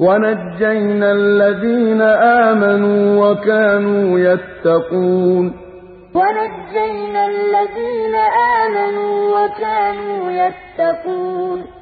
وَنَجَّيْنَا الَّذِينَ آمَنُوا وَكَانُوا يَتَّقُونَ. وَنَجَّيْنَا الَّذِينَ آمَنُوا وَكَانُوا يَتَّقُونَ.